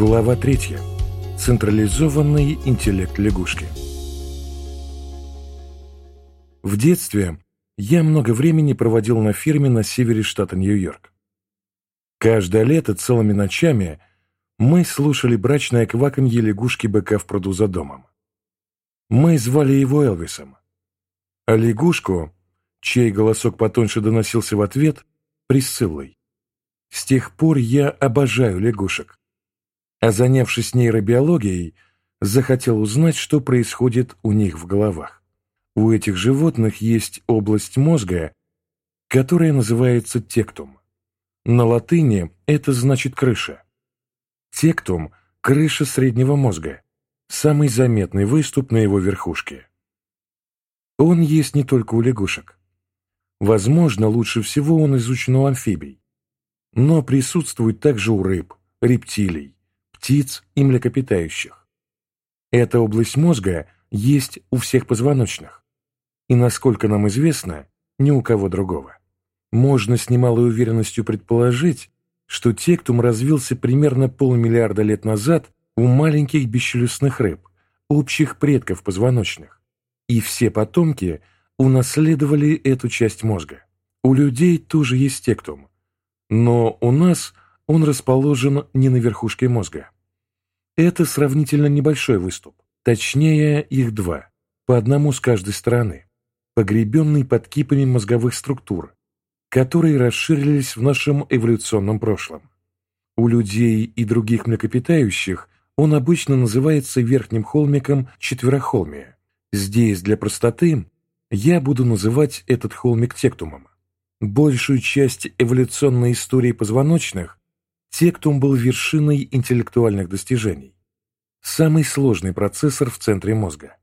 Глава 3. Централизованный интеллект лягушки. В детстве я много времени проводил на ферме на севере штата Нью-Йорк. Каждое лето целыми ночами мы слушали брачное кваканье лягушки-быка в пруду за домом. Мы звали его Элвисом. А лягушку, чей голосок потоньше доносился в ответ, Присциллой. С тех пор я обожаю лягушек. А занявшись нейробиологией, захотел узнать, что происходит у них в головах. У этих животных есть область мозга, которая называется тектум. На латыни это значит крыша. Тектум – крыша среднего мозга, самый заметный выступ на его верхушке. Он есть не только у лягушек. Возможно, лучше всего он изучен у амфибий но присутствует также у рыб, рептилий, птиц и млекопитающих. Эта область мозга есть у всех позвоночных, и, насколько нам известно, ни у кого другого. Можно с немалой уверенностью предположить, что тектум развился примерно полмиллиарда лет назад у маленьких бесчелюстных рыб, общих предков позвоночных, и все потомки унаследовали эту часть мозга. У людей тоже есть тектум, но у нас он расположен не на верхушке мозга. Это сравнительно небольшой выступ, точнее их два, по одному с каждой стороны, погребенный под кипами мозговых структур, которые расширились в нашем эволюционном прошлом. У людей и других млекопитающих он обычно называется верхним холмиком четверохолмия. Здесь, для простоты, я буду называть этот холмик тектумом. Большую часть эволюционной истории позвоночных тектум был вершиной интеллектуальных достижений. Самый сложный процессор в центре мозга.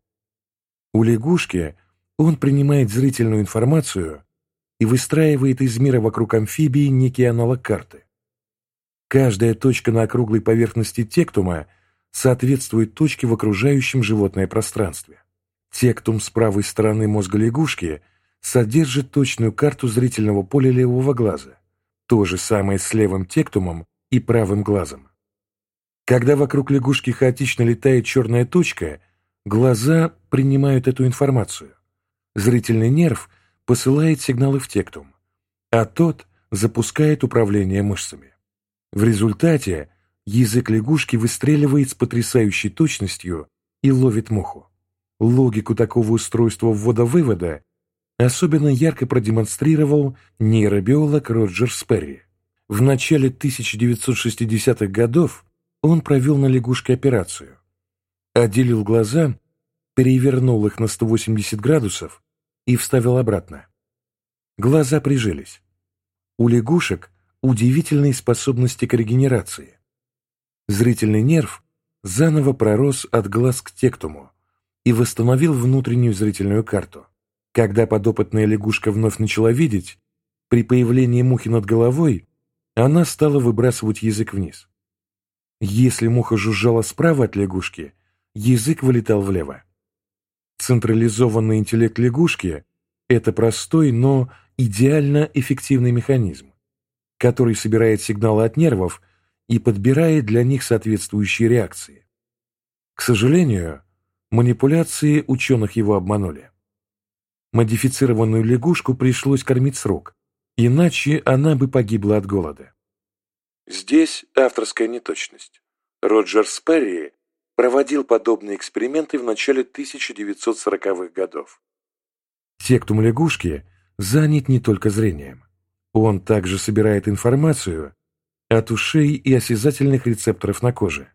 У лягушки он принимает зрительную информацию и выстраивает из мира вокруг амфибии некий аналог карты. Каждая точка на округлой поверхности тектума соответствует точке в окружающем животное пространстве. Тектум с правой стороны мозга лягушки – содержит точную карту зрительного поля левого глаза, то же самое с левым тектумом и правым глазом. Когда вокруг лягушки хаотично летает черная точка, глаза принимают эту информацию. Зрительный нерв посылает сигналы в тектум, а тот запускает управление мышцами. В результате язык лягушки выстреливает с потрясающей точностью и ловит муху. Логику такого устройства ввода-вывода особенно ярко продемонстрировал нейробиолог Роджер Сперри. В начале 1960-х годов он провел на лягушке операцию. Отделил глаза, перевернул их на 180 градусов и вставил обратно. Глаза прижились. У лягушек удивительные способности к регенерации. Зрительный нерв заново пророс от глаз к тектуму и восстановил внутреннюю зрительную карту. Когда подопытная лягушка вновь начала видеть, при появлении мухи над головой она стала выбрасывать язык вниз. Если муха жужжала справа от лягушки, язык вылетал влево. Централизованный интеллект лягушки – это простой, но идеально эффективный механизм, который собирает сигналы от нервов и подбирает для них соответствующие реакции. К сожалению, манипуляции ученых его обманули. Модифицированную лягушку пришлось кормить с рук, иначе она бы погибла от голода. Здесь авторская неточность. Роджер Сперри проводил подобные эксперименты в начале 1940-х годов. Тектум лягушки занят не только зрением. Он также собирает информацию от ушей и осязательных рецепторов на коже.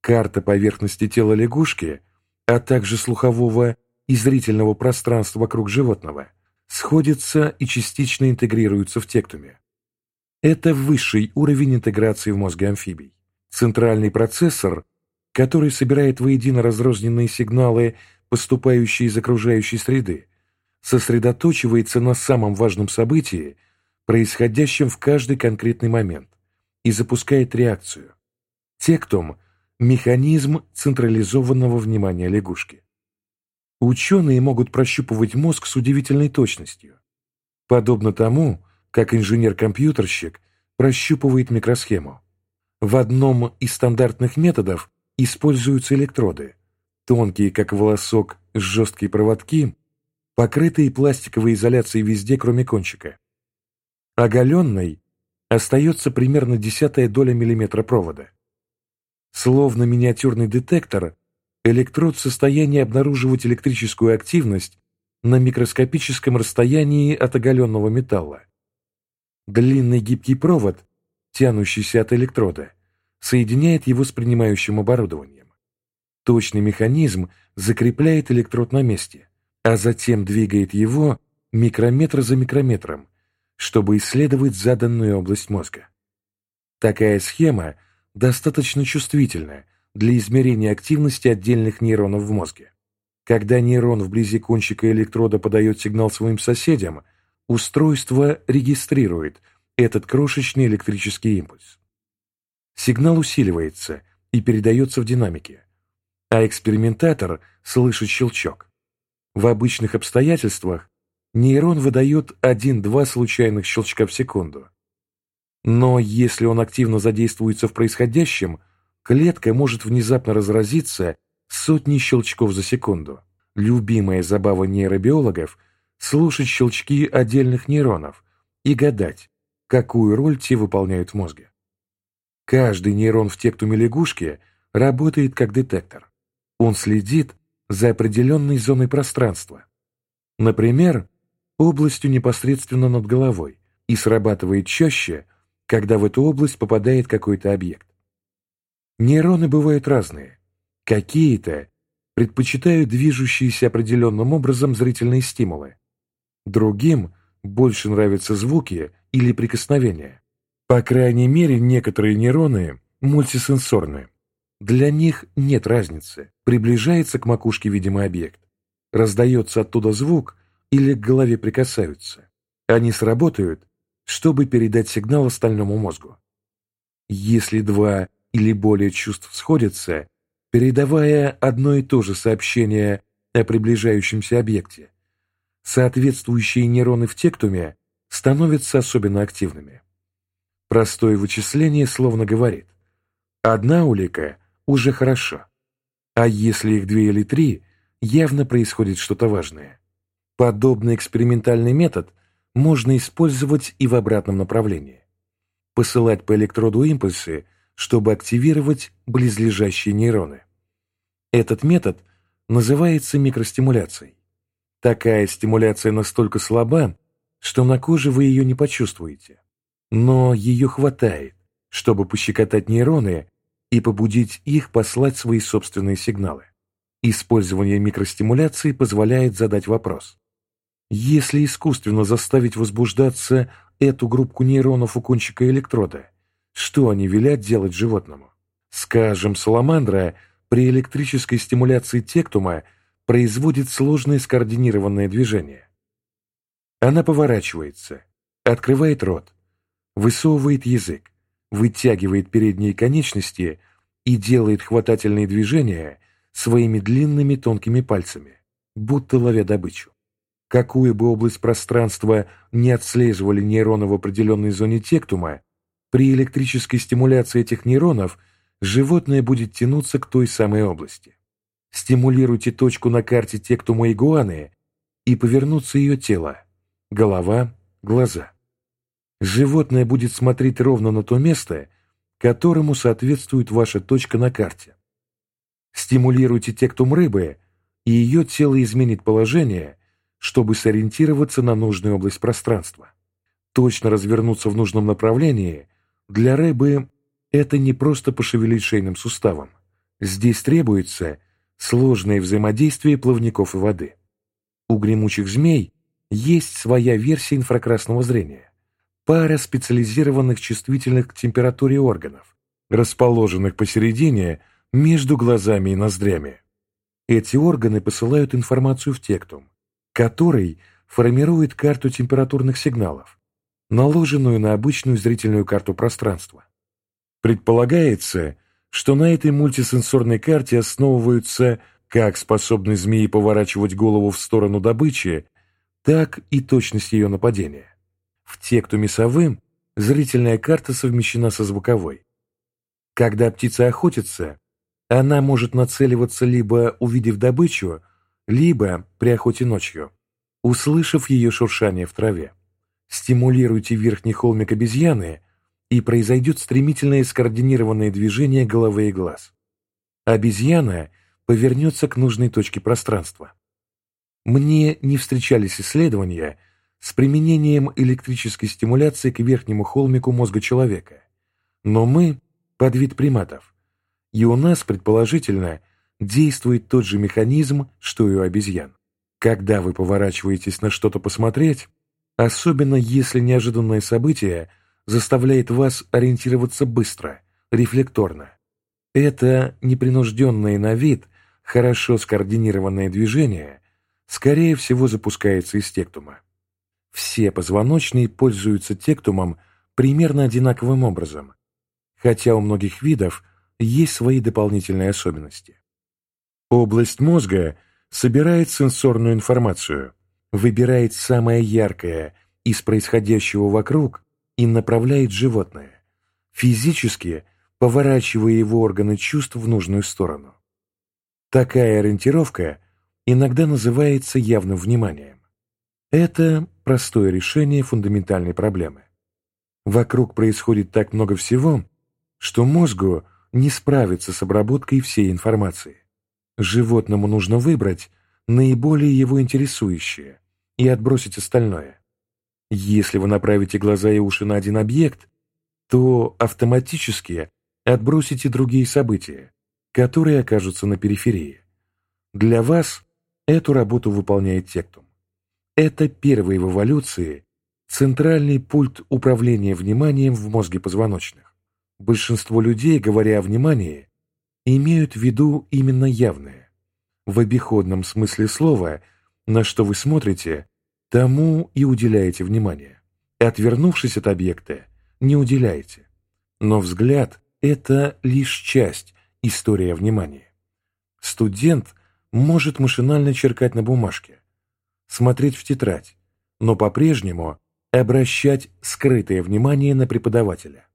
Карта поверхности тела лягушки, а также слухового и зрительного пространства вокруг животного сходятся и частично интегрируются в тектуме. Это высший уровень интеграции в мозге амфибий. Центральный процессор, который собирает воедино разрозненные сигналы, поступающие из окружающей среды, сосредоточивается на самом важном событии, происходящем в каждый конкретный момент, и запускает реакцию. Тектум – механизм централизованного внимания лягушки. Ученые могут прощупывать мозг с удивительной точностью, подобно тому, как инженер-компьютерщик прощупывает микросхему. В одном из стандартных методов используются электроды, тонкие, как волосок, жесткие проводки, покрытые пластиковой изоляцией везде, кроме кончика. Оголенной остается примерно десятая доля миллиметра провода. Словно миниатюрный детектор, электрод в состоянии обнаруживать электрическую активность на микроскопическом расстоянии от оголенного металла. Длинный гибкий провод, тянущийся от электрода, соединяет его с принимающим оборудованием. Точный механизм закрепляет электрод на месте, а затем двигает его микрометр за микрометром, чтобы исследовать заданную область мозга. Такая схема достаточно чувствительна для измерения активности отдельных нейронов в мозге. Когда нейрон вблизи кончика электрода подает сигнал своим соседям, устройство регистрирует этот крошечный электрический импульс. Сигнал усиливается и передается в динамике, а экспериментатор слышит щелчок. В обычных обстоятельствах нейрон выдает 1-2 случайных щелчка в секунду. Но если он активно задействуется в происходящем, клетка может внезапно разразиться сотни щелчков за секунду. Любимая забава нейробиологов – слушать щелчки отдельных нейронов и гадать, какую роль те выполняют в мозге. Каждый нейрон в тектуме лягушки работает как детектор. Он следит за определенной зоной пространства. Например, областью непосредственно над головой и срабатывает чаще, когда в эту область попадает какой-то объект. Нейроны бывают разные. Какие-то предпочитают движущиеся определенным образом зрительные стимулы. Другим больше нравятся звуки или прикосновения. По крайней мере, некоторые нейроны мультисенсорны. Для них нет разницы, приближается к макушке видимый объект, раздается оттуда звук или к голове прикасаются. Они сработают, чтобы передать сигнал остальному мозгу. Если два или более чувств сходятся, передавая одно и то же сообщение о приближающемся объекте. Соответствующие нейроны в тектуме становятся особенно активными. Простое вычисление словно говорит, одна улика уже хорошо, а если их две или три, явно происходит что-то важное. Подобный экспериментальный метод можно использовать и в обратном направлении. Посылать по электроду импульсы, чтобы активировать близлежащие нейроны. Этот метод называется микростимуляцией. Такая стимуляция настолько слаба, что на коже вы ее не почувствуете. Но ее хватает, чтобы пощекотать нейроны и побудить их послать свои собственные сигналы. Использование микростимуляции позволяет задать вопрос. Если искусственно заставить возбуждаться эту группу нейронов у кончика электрода, что они велят делать животному? Скажем, саламандра при электрической стимуляции тектума производит сложное скоординированное движение. Она поворачивается, открывает рот, высовывает язык, вытягивает передние конечности и делает хватательные движения своими длинными тонкими пальцами, будто ловя добычу. Какую бы область пространства не отслеживали нейроны в определенной зоне тектума, при электрической стимуляции этих нейронов – животное будет тянуться к той самой области. Стимулируйте точку на карте тектума игуаны и повернуться ее тело, голова, глаза. Животное будет смотреть ровно на то место, которому соответствует ваша точка на карте. Стимулируйте тектум рыбы, и ее тело изменит положение, чтобы сориентироваться на нужную область пространства. Точно развернуться в нужном направлении для рыбы это не просто пошевелить шейным суставом. Здесь требуется сложное взаимодействие плавников и воды. У гремучих змей есть своя версия инфракрасного зрения. Пара специализированных чувствительных к температуре органов, расположенных посередине между глазами и ноздрями. Эти органы посылают информацию в тектум, который формирует карту температурных сигналов, наложенную на обычную зрительную карту пространства. Предполагается, что на этой мультисенсорной карте основываются как способность змеи поворачивать голову в сторону добычи, так и точность ее нападения. В тектуме совым зрительная карта совмещена со звуковой. Когда птица охотится, она может нацеливаться либо увидев добычу, либо при охоте ночью, услышав ее шуршание в траве. Стимулируйте верхний холмик обезьяны, и произойдет стремительное скоординированное движение головы и глаз. Обезьяна повернется к нужной точке пространства. Мне не встречались исследования с применением электрической стимуляции к верхнему холмику мозга человека, но мы – подвид приматов, и у нас, предположительно, действует тот же механизм, что и у обезьян. Когда вы поворачиваетесь на что-то посмотреть, особенно если неожиданное событие заставляет вас ориентироваться быстро, рефлекторно, это непринужденное на вид, хорошо скоординированное движение, скорее всего, запускается из тектума. Все позвоночные пользуются тектумом примерно одинаковым образом, хотя у многих видов – есть свои дополнительные особенности. Область мозга собирает сенсорную информацию, выбирает самое яркое из происходящего вокруг и направляет животное, физически поворачивая его органы чувств в нужную сторону. Такая ориентировка иногда называется явным вниманием. Это простое решение фундаментальной проблемы. Вокруг происходит так много всего, что мозгу не справится с обработкой всей информации. Животному нужно выбрать наиболее его интересующее и отбросить остальное. Если вы направите глаза и уши на один объект, то автоматически отбросите другие события, которые окажутся на периферии. Для вас эту работу выполняет тектум. Это первый в эволюции центральный пульт управления вниманием в мозге позвоночных. Большинство людей, говоря о внимании, имеют в виду именно явное. В обиходном смысле слова, на что вы смотрите, тому и уделяете внимание. И отвернувшись от объекта, не уделяете. Но взгляд – это лишь часть истории внимания. Студент может машинально черкать на бумажке, смотреть в тетрадь, но по-прежнему обращать скрытое внимание на преподавателя.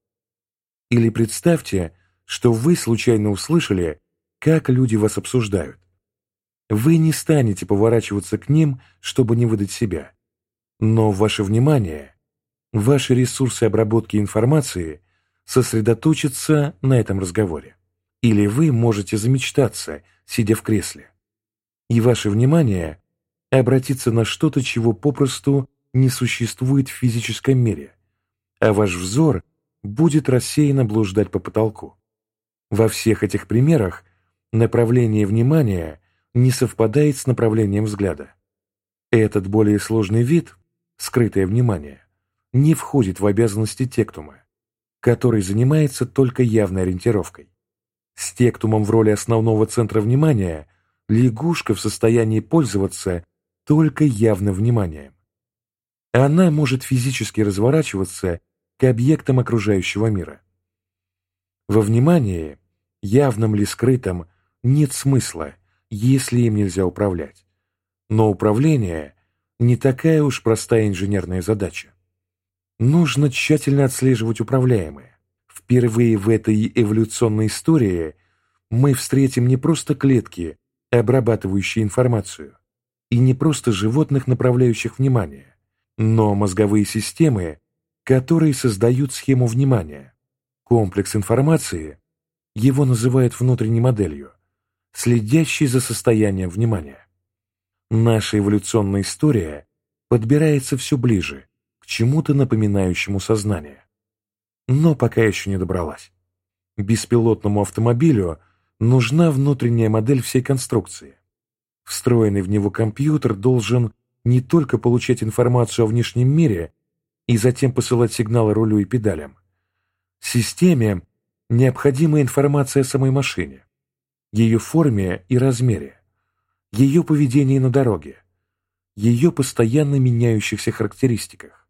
Или представьте, что вы случайно услышали, как люди вас обсуждают. Вы не станете поворачиваться к ним, чтобы не выдать себя. Но ваше внимание, ваши ресурсы обработки информации сосредоточатся на этом разговоре. Или вы можете замечтаться, сидя в кресле. И ваше внимание обратиться на что-то, чего попросту не существует в физическом мире, а ваш взор будет рассеянно блуждать по потолку. Во всех этих примерах направление внимания не совпадает с направлением взгляда. Этот более сложный вид, скрытое внимание, не входит в обязанности тектума, который занимается только явной ориентировкой. С тектумом в роли основного центра внимания лягушка в состоянии пользоваться только явным вниманием. Она может физически разворачиваться к объектам окружающего мира. Во внимании, явном ли скрытом, нет смысла, если им нельзя управлять. Но управление не такая уж простая инженерная задача. Нужно тщательно отслеживать управляемое. Впервые в этой эволюционной истории мы встретим не просто клетки, обрабатывающие информацию, и не просто животных, направляющих внимание, но мозговые системы, которые создают схему внимания. Комплекс информации, его называют внутренней моделью, следящей за состоянием внимания. Наша эволюционная история подбирается все ближе к чему-то напоминающему сознание. Но пока еще не добралась. Беспилотному автомобилю нужна внутренняя модель всей конструкции. Встроенный в него компьютер должен не только получать информацию о внешнем мире, и затем посылать сигналы рулю и педалям. Системе необходима информация о самой машине, ее форме и размере, ее поведении на дороге, ее постоянно меняющихся характеристиках,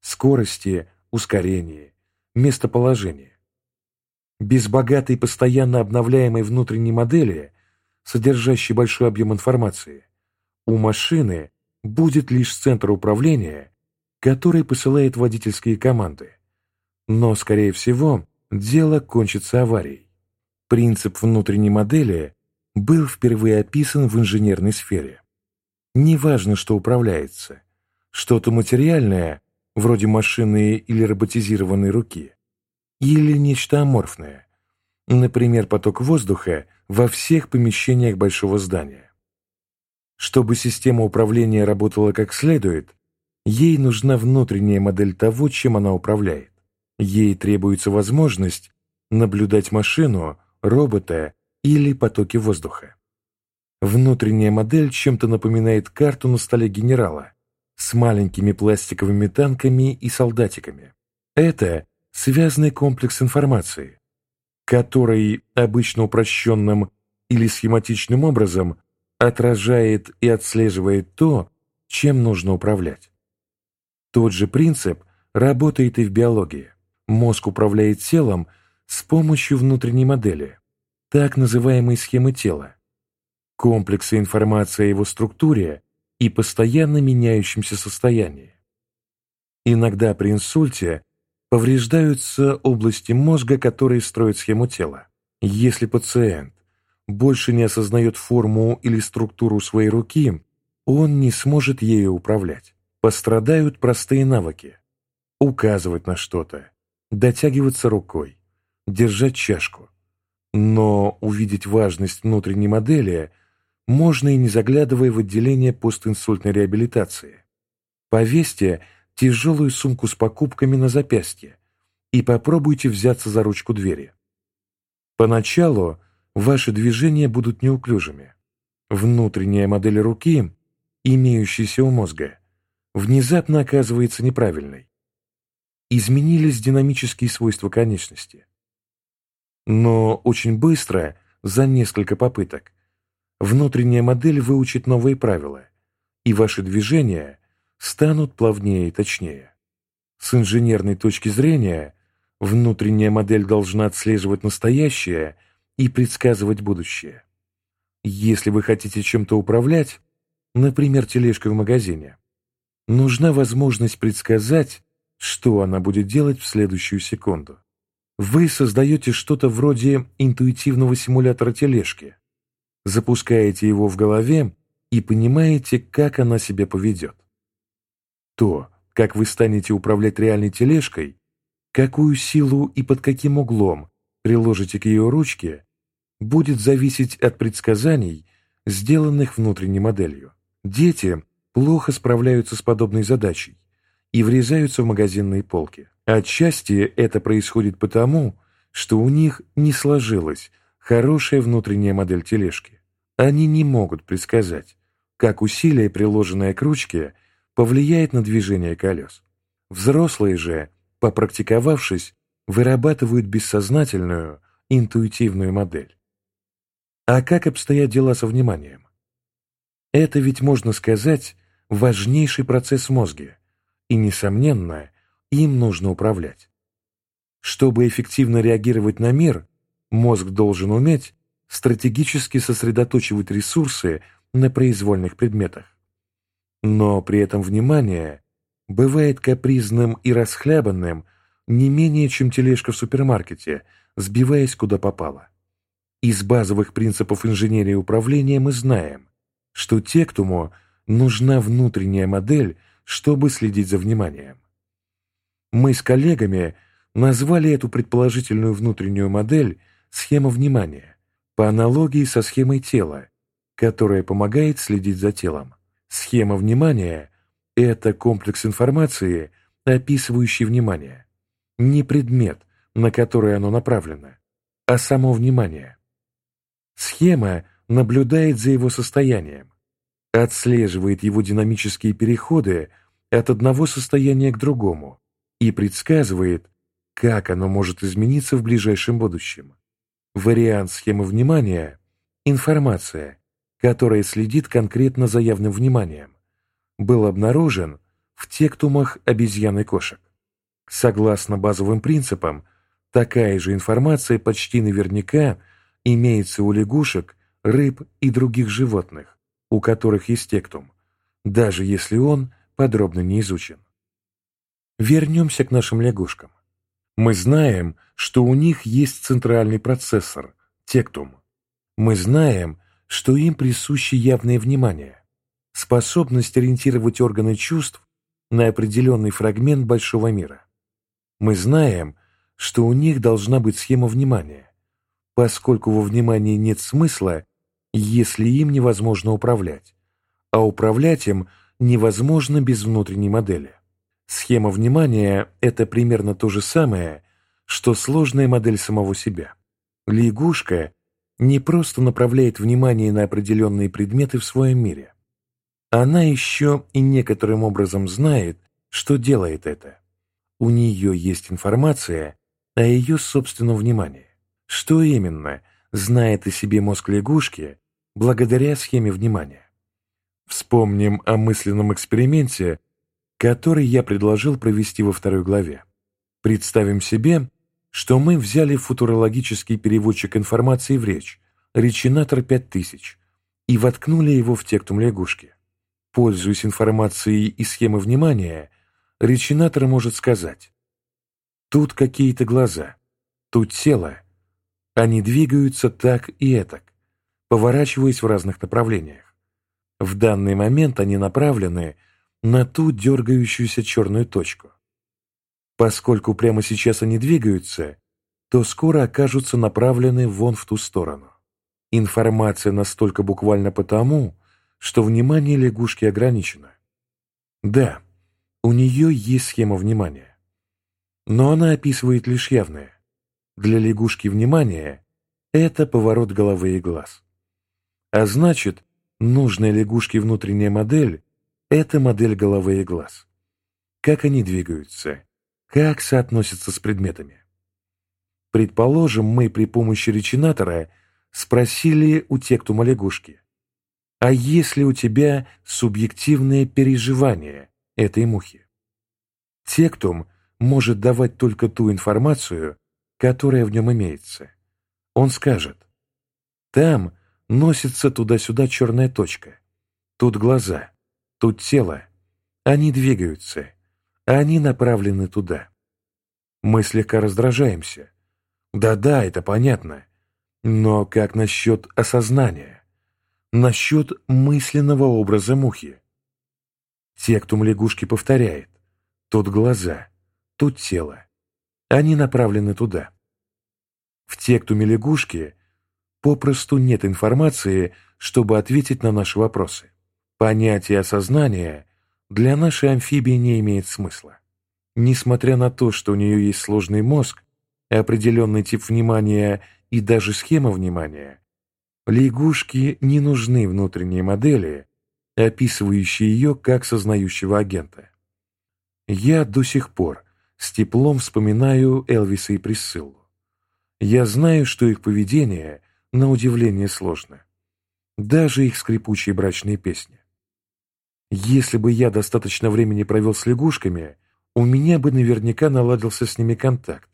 скорости, ускорении, местоположении. Без богатой постоянно обновляемой внутренней модели, содержащей большой объем информации, у машины будет лишь центр управления который посылает водительские команды. Но, скорее всего, дело кончится аварией. Принцип внутренней модели был впервые описан в инженерной сфере. Неважно, что управляется, что-то материальное, вроде машины или роботизированной руки, или нечто аморфное, например, поток воздуха во всех помещениях большого здания. Чтобы система управления работала как следует, ей нужна внутренняя модель того, чем она управляет. Ей требуется возможность наблюдать машину, робота или потоки воздуха. Внутренняя модель чем-то напоминает карту на столе генерала с маленькими пластиковыми танками и солдатиками. Это связанный комплекс информации, который обычно упрощенным или схематичным образом отражает и отслеживает то, чем нужно управлять. Тот же принцип работает и в биологии. Мозг управляет телом с помощью внутренней модели, так называемой схемы тела, комплекса информации о его структуре и постоянно меняющемся состоянии. Иногда при инсульте повреждаются области мозга, которые строят схему тела. Если пациент больше не осознает форму или структуру своей руки, он не сможет ею управлять. Пострадают простые навыки. Указывать на что-то, дотягиваться рукой, держать чашку. Но увидеть важность внутренней модели можно и не заглядывая в отделение постинсультной реабилитации. Повесьте тяжелую сумку с покупками на запястье и попробуйте взяться за ручку двери. Поначалу ваши движения будут неуклюжими. Внутренняя модель руки, имеющаяся у мозга, внезапно оказывается неправильной. Изменились динамические свойства конечности. Но очень быстро, за несколько попыток, внутренняя модель выучит новые правила, и ваши движения станут плавнее и точнее. С инженерной точки зрения, внутренняя модель должна отслеживать настоящее и предсказывать будущее. Если вы хотите чем-то управлять, например, тележкой в магазине, нужна возможность предсказать, что она будет делать в следующую секунду. Вы создаете что-то вроде интуитивного симулятора тележки, запускаете его в голове и понимаете, как она себя поведет. То, как вы станете управлять реальной тележкой, какую силу и под каким углом приложите к ее ручке, будет зависеть от предсказаний, сделанных внутренней моделью. Дети плохо справляются с подобной задачей и врезаются в магазинные полки. Отчасти это происходит потому, что у них не сложилась хорошая внутренняя модель тележки. Они не могут предсказать, как усилие, приложенное к ручке, повлияет на движение колес. Взрослые же, попрактиковавшись, вырабатывают бессознательную, интуитивную модель. А как обстоят дела со вниманием? Это ведь, можно сказать, важнейший процесс в мозге, и, несомненно, им нужно управлять. Чтобы эффективно реагировать на мир, мозг должен уметь стратегически сосредоточивать ресурсы на произвольных предметах. Но при этом внимание бывает капризным и расхлябанным не менее, чем тележка в супермаркете, сбиваясь куда попало. Из базовых принципов инженерии управления мы знаем, что тектуму нужна внутренняя модель, чтобы следить за вниманием. Мы с коллегами назвали эту предположительную внутреннюю модель схема внимания по аналогии со схемой тела, которая помогает следить за телом. Схема внимания – это комплекс информации, описывающий внимание. Не предмет, на который оно направлено, а само внимание. Схема наблюдает за его состоянием, отслеживает его динамические переходы от одного состояния к другому и предсказывает, как оно может измениться в ближайшем будущем. Вариант схемы внимания – информация, которая следит конкретно за явным вниманием, был обнаружен в тектумах обезьян и кошек. Согласно базовым принципам, такая же информация почти наверняка имеется у лягушек, рыб и других животных, у которых есть тектум, даже если он подробно не изучен. Вернемся к нашим лягушкам. Мы знаем, что у них есть центральный процессор – тектум. Мы знаем, что им присуще явное внимание, способность ориентировать органы чувств на определенный фрагмент большого мира. Мы знаем, что у них должна быть схема внимания, поскольку во внимании нет смысла, если им невозможно управлять, а управлять им невозможно без внутренней модели. Схема внимания – это примерно то же самое, что сложная модель самого себя. Лягушка не просто направляет внимание на определенные предметы в своем мире. Она еще и некоторым образом знает, что делает это. У нее есть информация о ее собственном внимании. Что именно знает о себе мозг лягушки благодаря схеме внимания? Вспомним о мысленном эксперименте, который я предложил провести во второй главе. Представим себе, что мы взяли футурологический переводчик информации в речь, речинатор 5000, и воткнули его в тектум лягушки. Пользуясь информацией и схемы внимания, речинатор может сказать «Тут какие-то глаза, тут тело, они двигаются так и этак, поворачиваясь в разных направлениях. В данный момент они направлены на ту дергающуюся черную точку. Поскольку прямо сейчас они двигаются, то скоро окажутся направлены вон в ту сторону. Информация настолько буквально потому, что внимание лягушки ограничено. Да, у нее есть схема внимания. Но она описывает лишь явное. Для лягушки внимание – это поворот головы и глаз. А значит, нужная лягушке внутренняя модель это модель головы и глаз. Как они двигаются, как соотносятся с предметами. Предположим, мы при помощи речинатора спросили у тектума лягушки, а есть ли у тебя субъективное переживание этой мухи? Тектум может давать только ту информацию, которая в нем имеется. Он скажет, там носится туда-сюда черная точка, тут глаза, Тут тело. Они двигаются. Они направлены туда. Мы слегка раздражаемся. Да-да, это понятно. Но как насчет осознания? Насчет мысленного образа мухи? Тектум лягушки повторяет. Тут глаза, тут тело. Они направлены туда. В тектуме лягушки попросту нет информации, чтобы ответить на наши вопросы. Понятие осознания для нашей амфибии не имеет смысла. Несмотря на то, что у нее есть сложный мозг, определенный тип внимания и даже схема внимания, лягушке не нужны внутренние модели, описывающие ее как сознающего агента. Я до сих пор с теплом вспоминаю Элвиса и Присциллу. Я знаю, что их поведение на удивление сложно. Даже их скрипучие брачные песни. Если бы я достаточно времени провел с лягушками, у меня бы наверняка наладился с ними контакт,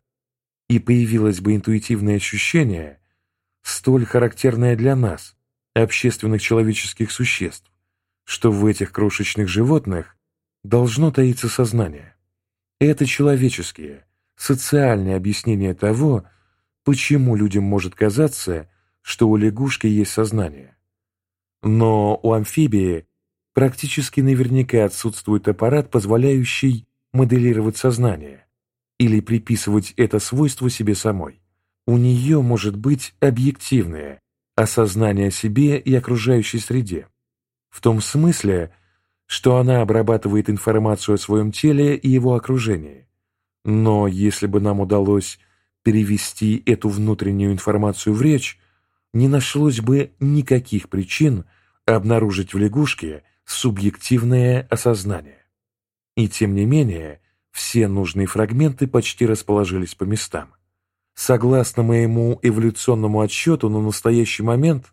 и появилось бы интуитивное ощущение, столь характерное для нас, общественных человеческих существ, что в этих крошечных животных должно таиться сознание. Это человеческие, социальные объяснения того, почему людям может казаться, что у лягушки есть сознание. Но у амфибии практически наверняка отсутствует аппарат, позволяющий моделировать сознание или приписывать это свойство себе самой. У нее может быть объективное осознание о себе и окружающей среде, в том смысле, что она обрабатывает информацию о своем теле и его окружении. Но если бы нам удалось перевести эту внутреннюю информацию в речь, не нашлось бы никаких причин обнаружить в лягушке – субъективное осознание. И тем не менее, все нужные фрагменты почти расположились по местам. Согласно моему эволюционному отсчету, на настоящий момент,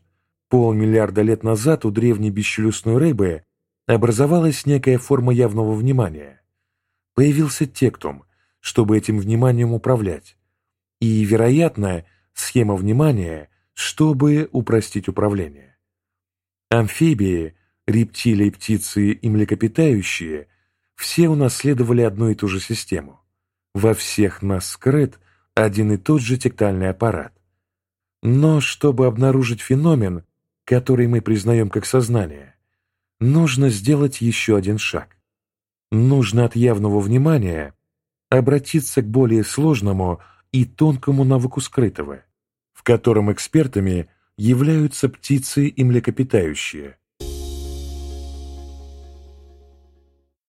полмиллиарда лет назад у древней бесчелюстной рыбы образовалась некая форма явного внимания. Появился тектум, чтобы этим вниманием управлять. И, вероятно, схема внимания, чтобы упростить управление. Амфибии рептилии, птицы и млекопитающие все унаследовали одну и ту же систему. Во всех нас скрыт один и тот же тектальный аппарат. Но чтобы обнаружить феномен, который мы признаем как сознание, нужно сделать еще один шаг. Нужно от явного внимания обратиться к более сложному и тонкому навыку скрытого, в котором экспертами являются птицы и млекопитающие,